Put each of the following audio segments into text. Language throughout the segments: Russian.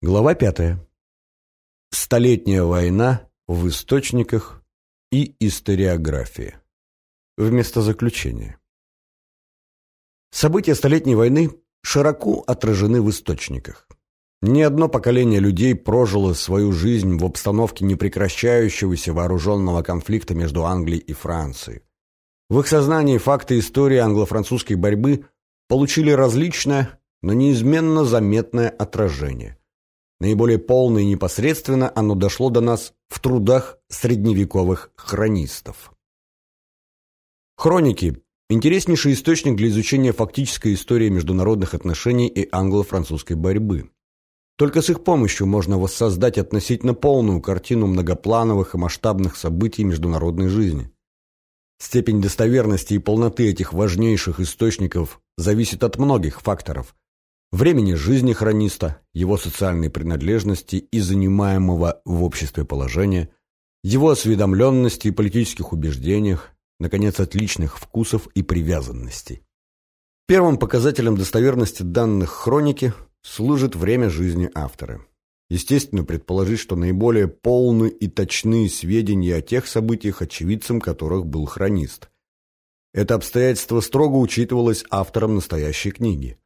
Глава пятая. Столетняя война в источниках и историографии. Вместо заключения. События Столетней войны широко отражены в источниках. Ни одно поколение людей прожило свою жизнь в обстановке непрекращающегося вооруженного конфликта между Англией и Францией. В их сознании факты истории англо-французской борьбы получили различное, но неизменно заметное отражение. Наиболее полно и непосредственно оно дошло до нас в трудах средневековых хронистов. Хроники – интереснейший источник для изучения фактической истории международных отношений и англо-французской борьбы. Только с их помощью можно воссоздать относительно полную картину многоплановых и масштабных событий международной жизни. Степень достоверности и полноты этих важнейших источников зависит от многих факторов – времени жизни хрониста, его социальной принадлежности и занимаемого в обществе положения, его осведомленности и политических убеждениях, наконец, отличных вкусов и привязанностей. Первым показателем достоверности данных хроники служит время жизни автора. Естественно, предположить, что наиболее полны и точны сведения о тех событиях, очевидцем которых был хронист. Это обстоятельство строго учитывалось автором настоящей книги.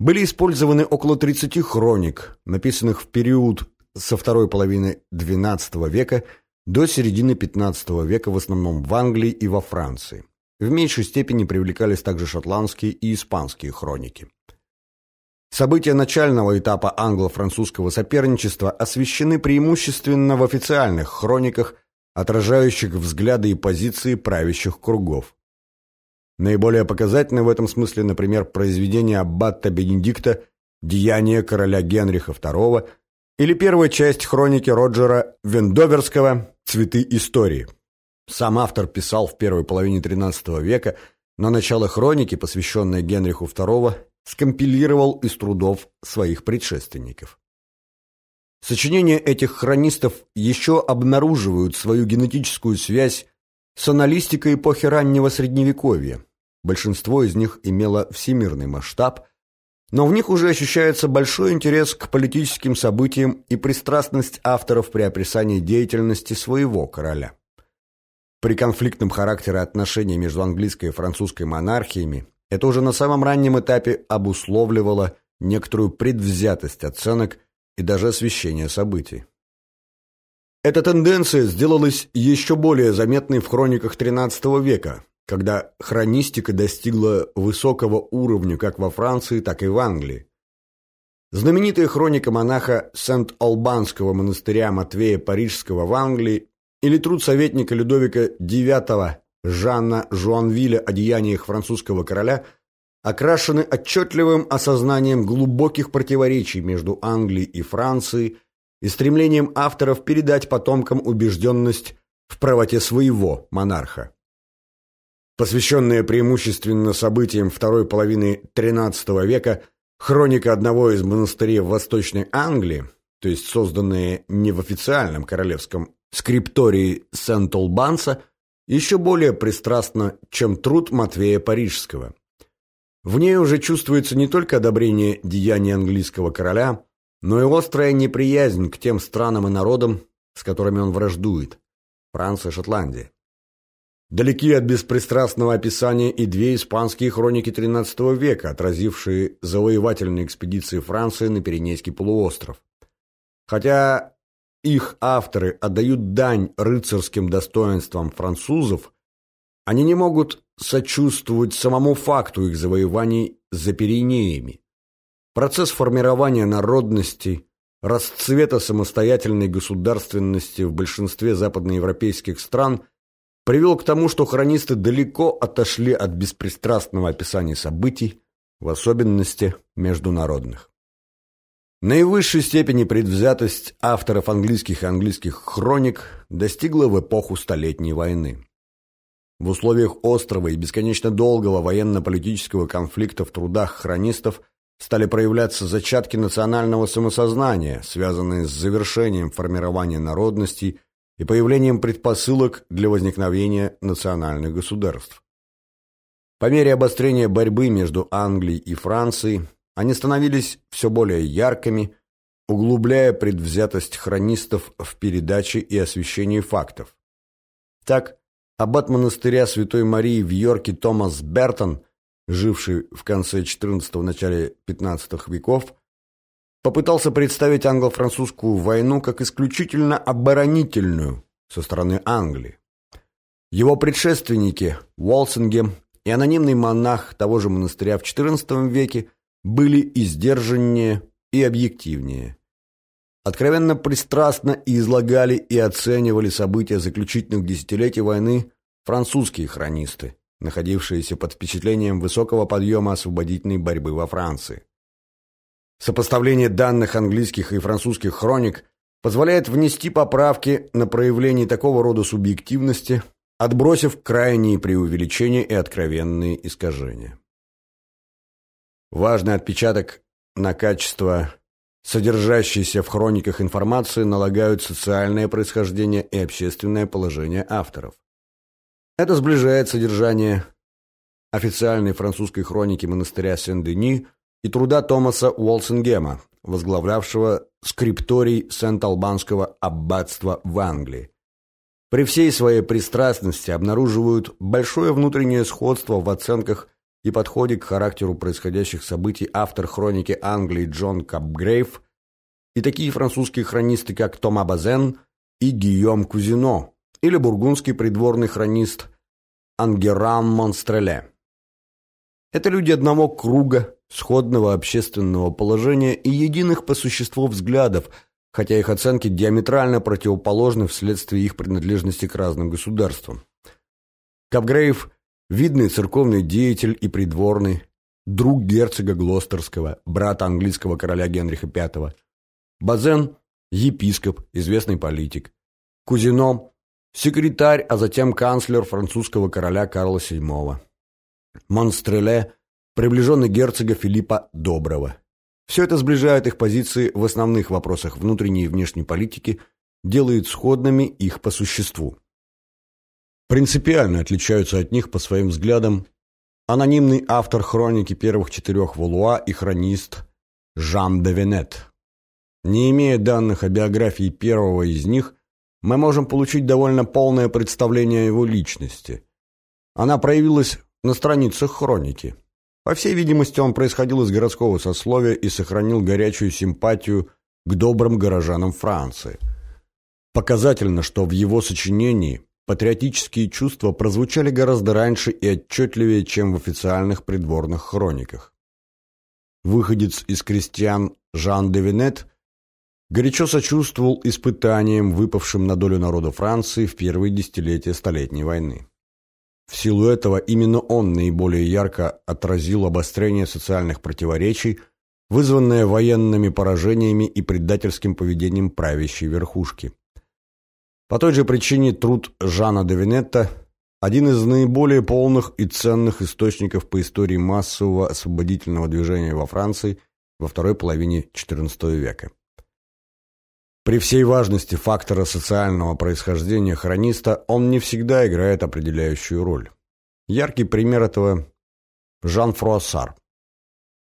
Были использованы около 30 хроник, написанных в период со второй половины XII века до середины XV века в основном в Англии и во Франции. В меньшей степени привлекались также шотландские и испанские хроники. События начального этапа англо-французского соперничества освещены преимущественно в официальных хрониках, отражающих взгляды и позиции правящих кругов. Наиболее показательны в этом смысле, например, произведение аббата Бенедикта «Деяния короля Генриха II» или первая часть хроники Роджера Вендоверского «Цветы истории». Сам автор писал в первой половине XIII века, но начало хроники, посвященное Генриху II, скомпилировал из трудов своих предшественников. Сочинения этих хронистов еще обнаруживают свою генетическую связь с аналистикой эпохи раннего Средневековья, Большинство из них имело всемирный масштаб, но в них уже ощущается большой интерес к политическим событиям и пристрастность авторов при описании деятельности своего короля. При конфликтном характере отношений между английской и французской монархиями это уже на самом раннем этапе обусловливало некоторую предвзятость оценок и даже освещение событий. Эта тенденция сделалась еще более заметной в хрониках XIII века, когда хронистика достигла высокого уровня как во Франции, так и в Англии. Знаменитая хроника монаха Сент-Албанского монастыря Матвея Парижского в Англии или труд советника Людовика IX Жанна Жуанвиля о деяниях французского короля окрашены отчетливым осознанием глубоких противоречий между Англией и Францией и стремлением авторов передать потомкам убежденность в правоте своего монарха посвященная преимущественно событиям второй половины XIII века, хроника одного из монастырей в Восточной Англии, то есть созданная не в официальном королевском скриптории Сент-Олбанса, еще более пристрастна, чем труд Матвея Парижского. В ней уже чувствуется не только одобрение деяний английского короля, но и острая неприязнь к тем странам и народам, с которыми он враждует – Франция, Шотландия. Далеки от беспристрастного описания и две испанские хроники XIII века, отразившие завоевательные экспедиции Франции на Пиренейский полуостров. Хотя их авторы отдают дань рыцарским достоинствам французов, они не могут сочувствовать самому факту их завоеваний за Пиренеями. Процесс формирования народности, расцвета самостоятельной государственности в большинстве западноевропейских стран – привел к тому, что хронисты далеко отошли от беспристрастного описания событий, в особенности международных. Наивысшей степени предвзятость авторов английских и английских хроник достигла в эпоху Столетней войны. В условиях острого и бесконечно долгого военно-политического конфликта в трудах хронистов стали проявляться зачатки национального самосознания, связанные с завершением формирования народностей и появлением предпосылок для возникновения национальных государств. По мере обострения борьбы между Англией и Францией они становились все более яркими, углубляя предвзятость хронистов в передаче и освещении фактов. Так, аббат монастыря Святой Марии в Йорке Томас Бертон, живший в конце XIV – начале XV веков, попытался представить англо-французскую войну как исключительно оборонительную со стороны Англии. Его предшественники Уолсингем и анонимный монах того же монастыря в XIV веке были и сдержаннее, и объективнее откровенно пристрастно излагали и оценивали события заключительных десятилетий войны французские хронисты, находившиеся под впечатлением высокого подъема освободительной борьбы во Франции. Сопоставление данных английских и французских хроник позволяет внести поправки на проявление такого рода субъективности, отбросив крайние преувеличения и откровенные искажения. Важный отпечаток на качество Содержащиеся в хрониках информации налагают социальное происхождение и общественное положение авторов. Это сближает содержание официальной французской хроники монастыря Сен-Дени и труда Томаса Уолсингема, возглавлявшего скрипторий Сент-Албанского аббатства в Англии. При всей своей пристрастности обнаруживают большое внутреннее сходство в оценках и подходе к характеру происходящих событий автор хроники Англии Джон Капгрейв и такие французские хронисты, как Тома Базен и Гийом Кузино, или бургундский придворный хронист Ангерам Монстреле. Это люди одного круга, сходного общественного положения и единых по существу взглядов, хотя их оценки диаметрально противоположны вследствие их принадлежности к разным государствам. Капгрейв Видный церковный деятель и придворный, друг герцога Глостерского, брата английского короля Генриха V. Базен – епископ, известный политик. Кузино – секретарь, а затем канцлер французского короля Карла VII. Монстреле – приближенный герцога Филиппа Доброго. Все это сближает их позиции в основных вопросах внутренней и внешней политики, делает сходными их по существу принципиально отличаются от них по своим взглядам анонимный автор хроники первых четырех Валуа и хронист Жан де Венет. Не имея данных о биографии первого из них, мы можем получить довольно полное представление о его личности. Она проявилась на страницах хроники. По всей видимости, он происходил из городского сословия и сохранил горячую симпатию к добрым горожанам Франции. Показательно, что в его сочинении Патриотические чувства прозвучали гораздо раньше и отчетливее, чем в официальных придворных хрониках. Выходец из крестьян Жан де Винет горячо сочувствовал испытаниям, выпавшим на долю народа Франции в первые десятилетия Столетней войны. В силу этого именно он наиболее ярко отразил обострение социальных противоречий, вызванное военными поражениями и предательским поведением правящей верхушки. По той же причине труд Жана де Венетта – один из наиболее полных и ценных источников по истории массового освободительного движения во Франции во второй половине XIV века. При всей важности фактора социального происхождения хрониста он не всегда играет определяющую роль. Яркий пример этого – Жан Фруассар.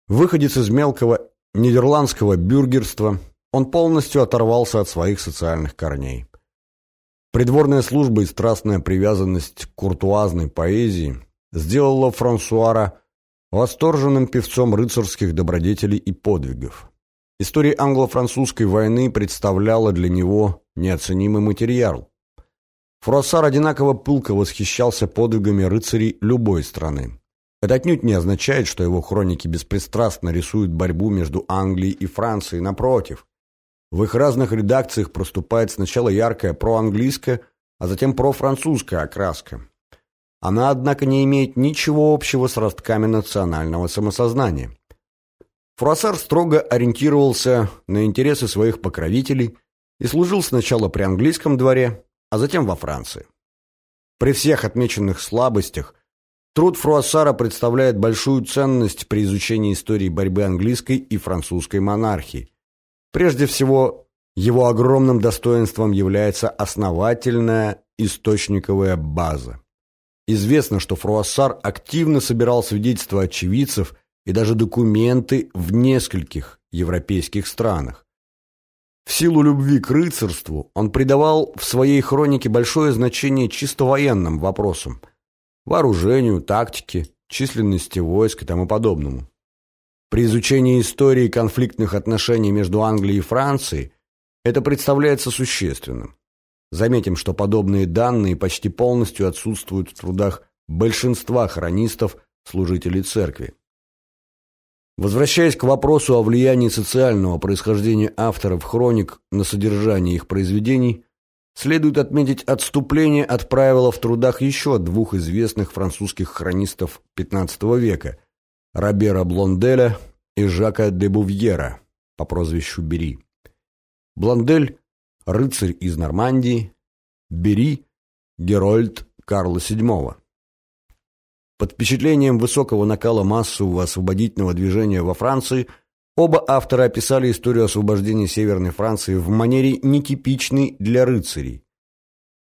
Выходец из мелкого нидерландского бюргерства, он полностью оторвался от своих социальных корней. Придворная служба и страстная привязанность к куртуазной поэзии сделала Франсуара восторженным певцом рыцарских добродетелей и подвигов. История англо-французской войны представляла для него неоценимый материал. Фруассар одинаково пылко восхищался подвигами рыцарей любой страны. Это отнюдь не означает, что его хроники беспристрастно рисуют борьбу между Англией и Францией, напротив. В их разных редакциях проступает сначала яркая проанглийская, а затем профранцузская окраска. Она, однако, не имеет ничего общего с ростками национального самосознания. Фруассар строго ориентировался на интересы своих покровителей и служил сначала при английском дворе, а затем во Франции. При всех отмеченных слабостях труд Фруассара представляет большую ценность при изучении истории борьбы английской и французской монархии, Прежде всего, его огромным достоинством является основательная источниковая база. Известно, что Фруассар активно собирал свидетельства очевидцев и даже документы в нескольких европейских странах. В силу любви к рыцарству он придавал в своей хронике большое значение чисто военным вопросам – вооружению, тактике, численности войск и тому подобному. При изучении истории конфликтных отношений между Англией и Францией это представляется существенным. Заметим, что подобные данные почти полностью отсутствуют в трудах большинства хронистов, служителей церкви. Возвращаясь к вопросу о влиянии социального происхождения авторов хроник на содержание их произведений, следует отметить отступление от правила в трудах еще двух известных французских хронистов XV века – Робера Блонделя и Жака де Бувьера по прозвищу Бери. Блондель – рыцарь из Нормандии, Бери – Герольд Карла VII. Под впечатлением высокого накала массового освободительного движения во Франции оба автора описали историю освобождения Северной Франции в манере нетипичной для рыцарей.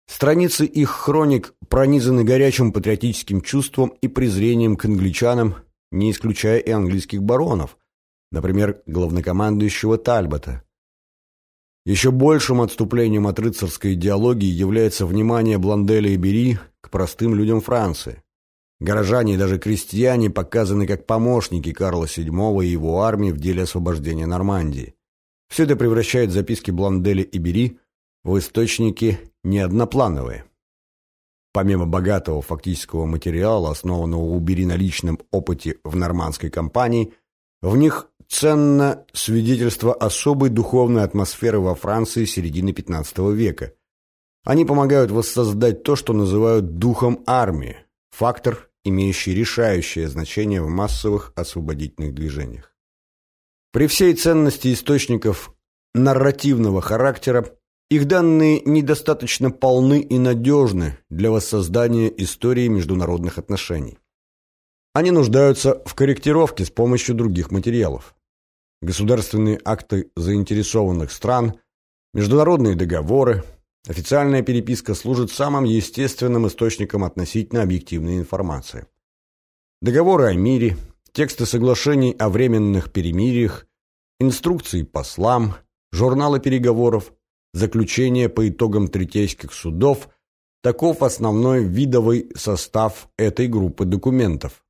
Страницы их хроник пронизаны горячим патриотическим чувством и презрением к англичанам, не исключая и английских баронов, например, главнокомандующего Тальбота. Еще большим отступлением от рыцарской идеологии является внимание Бланделя и Бери к простым людям Франции. Горожане и даже крестьяне показаны как помощники Карла VII и его армии в деле освобождения Нормандии. Все это превращает записки Бланделя и Бери в источники неодноплановые. Помимо богатого фактического материала, основанного у Бери на личном опыте в нормандской кампании, в них ценно свидетельство особой духовной атмосферы во Франции середины XV века. Они помогают воссоздать то, что называют духом армии, фактор, имеющий решающее значение в массовых освободительных движениях. При всей ценности источников нарративного характера их данные недостаточно полны и надежны для воссоздания истории международных отношений. Они нуждаются в корректировке с помощью других материалов. Государственные акты заинтересованных стран, международные договоры, Официальная переписка служит самым естественным источником относительно объективной информации. Договоры о мире, тексты соглашений о временных перемириях, инструкции послам, журналы переговоров, заключения по итогам третейских судов – таков основной видовый состав этой группы документов.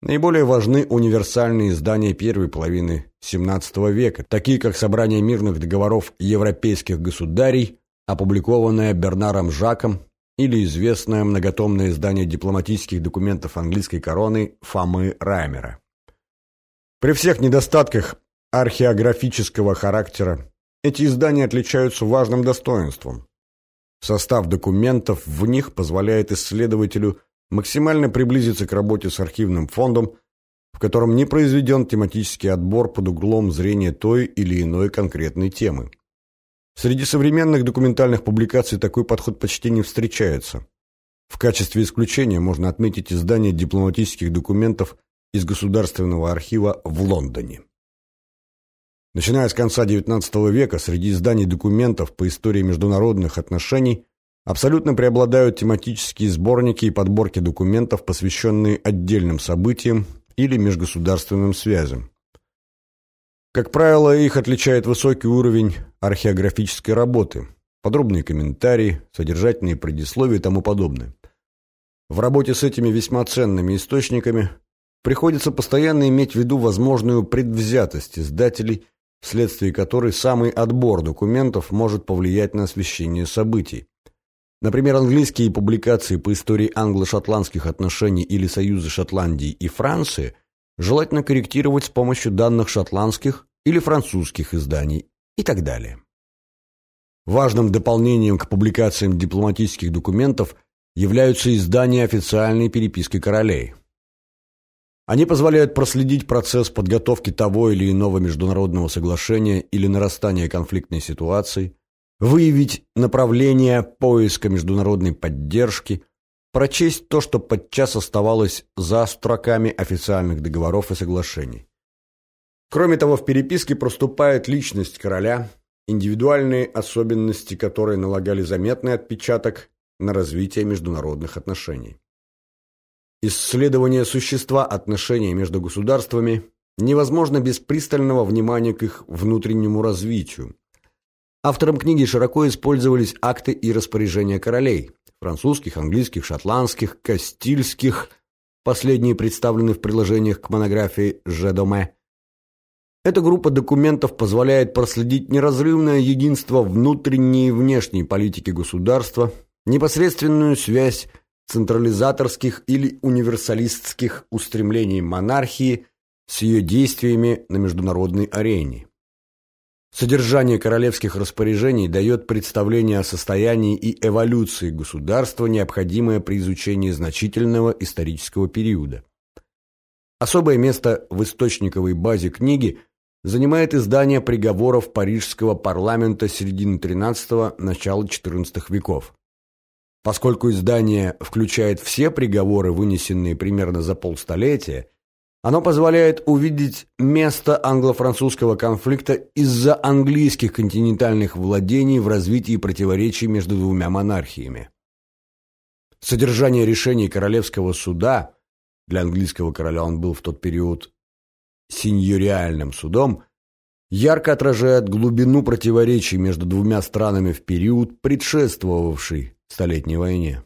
Наиболее важны универсальные издания первой половины XVII века, такие как собрание мирных договоров европейских государей, опубликованное Бернаром Жаком или известное многотомное издание дипломатических документов английской короны Фомы Раймера. При всех недостатках археографического характера эти издания отличаются важным достоинством. Состав документов в них позволяет исследователю максимально приблизиться к работе с архивным фондом, в котором не произведен тематический отбор под углом зрения той или иной конкретной темы. Среди современных документальных публикаций такой подход почти не встречается. В качестве исключения можно отметить издание дипломатических документов из Государственного архива в Лондоне. Начиная с конца XIX века среди изданий документов по истории международных отношений абсолютно преобладают тематические сборники и подборки документов, посвященные отдельным событиям или межгосударственным связям. Как правило, их отличает высокий уровень археографической работы, подробные комментарии, содержательные предисловия и тому подобное. В работе с этими весьма ценными источниками приходится постоянно иметь в виду возможную предвзятость издателей, вследствие которой самый отбор документов может повлиять на освещение событий. Например, английские публикации по истории англо-шотландских отношений или Союза Шотландии и Франции – желательно корректировать с помощью данных шотландских или французских изданий и так далее. Важным дополнением к публикациям дипломатических документов являются издания официальной переписки королей. Они позволяют проследить процесс подготовки того или иного международного соглашения или нарастания конфликтной ситуации, выявить направление поиска международной поддержки, прочесть то, что подчас оставалось за строками официальных договоров и соглашений. Кроме того, в переписке проступает личность короля, индивидуальные особенности, которые налагали заметный отпечаток на развитие международных отношений. Исследование существа отношений между государствами невозможно без пристального внимания к их внутреннему развитию. Автором книги широко использовались акты и распоряжения королей – французских, английских, шотландских, кастильских, последние представлены в приложениях к монографии «Жедоме». Эта группа документов позволяет проследить неразрывное единство внутренней и внешней политики государства, непосредственную связь централизаторских или универсалистских устремлений монархии с ее действиями на международной арене. Содержание королевских распоряжений дает представление о состоянии и эволюции государства, необходимое при изучении значительного исторического периода. Особое место в источниковой базе книги занимает издание приговоров Парижского парламента середины XIII – начала XIV веков. Поскольку издание включает все приговоры, вынесенные примерно за полстолетия, оно позволяет увидеть место англо-французского конфликта из-за английских континентальных владений в развитии противоречий между двумя монархиями. Содержание решений Королевского суда, для английского короля он был в тот период сеньориальным судом, ярко отражает глубину противоречий между двумя странами в период, предшествовавший Столетней войне.